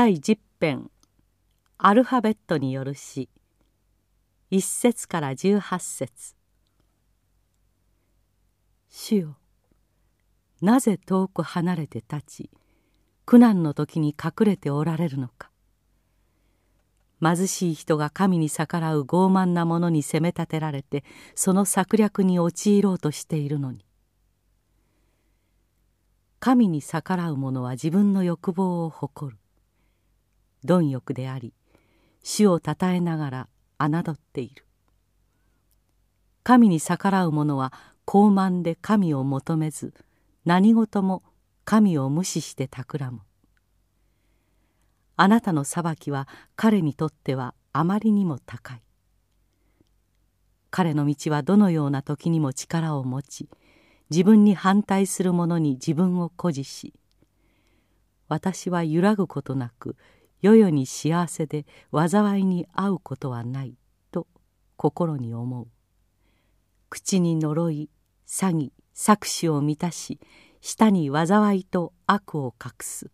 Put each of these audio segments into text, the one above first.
第10編。アルファベットによる詩。1節から18節。主よなぜ遠く離れて立ち苦難の時に隠れておられるのか。貧しい人が神に逆らう傲慢な者に責め立てられてその策略に陥ろうとしているのに。神に逆らう者は自分の欲望を誇る。貪欲であり主をたたえながら侮っている。神に逆らう者は傲慢で神を求めず何事も神を無視して企む。あなたの裁きは彼にとってはあまりにも高い。彼の道はどのような時にも力を持ち自分に反対する者に自分を誇示し私は揺らぐことなく世々に幸せで災いに遭うことはないと心に思う。口に呪い詐欺搾取を満たし舌に災いと悪を隠す。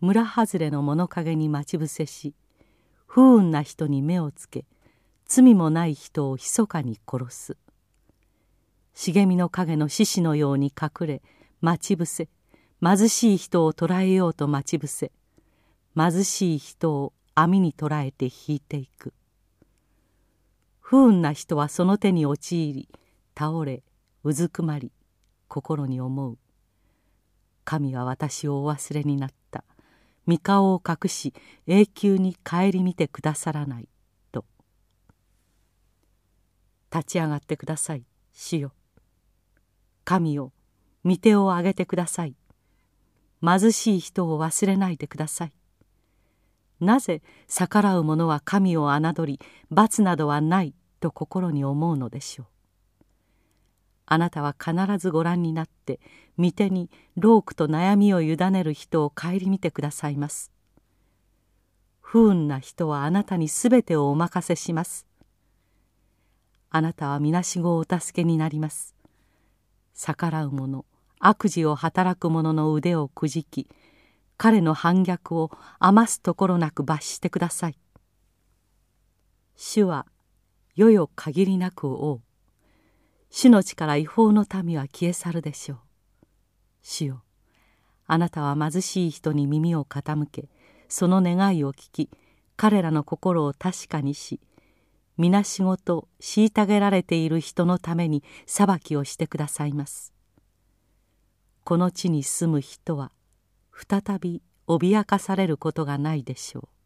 村外れの物陰に待ち伏せし不運な人に目をつけ罪もない人を密かに殺す。茂みの影の獅子のように隠れ待ち伏せ貧しい人を捕らえようと待ち伏せ貧しい人を網に捕らえて引いていく。不運な人はその手に陥り倒れうずくまり心に思う。神は私をお忘れになった。御顔を隠し永久に顧みてくださらないと。立ち上がってください主よ。神よ御手を挙げてください。貧しい人を忘れないでください。なぜ逆らう者は神を侮り罰などはないと心に思うのでしょう。あなたは必ずご覧になって御手に労苦と悩みを委ねる人を顧みてくださいます。不運な人はあなたにすべてをお任せします。あなたはみなしごをお助けになります。逆らう者悪事を働く者の腕をくじき彼の反逆を余すところなく罰してください。主は世々限りなく王。主の力違法の民は消え去るでしょう。主よあなたは貧しい人に耳を傾けその願いを聞き彼らの心を確かにし皆仕事虐げられている人のために裁きをしてくださいます。この地に住む人は再び脅かされることがないでしょう。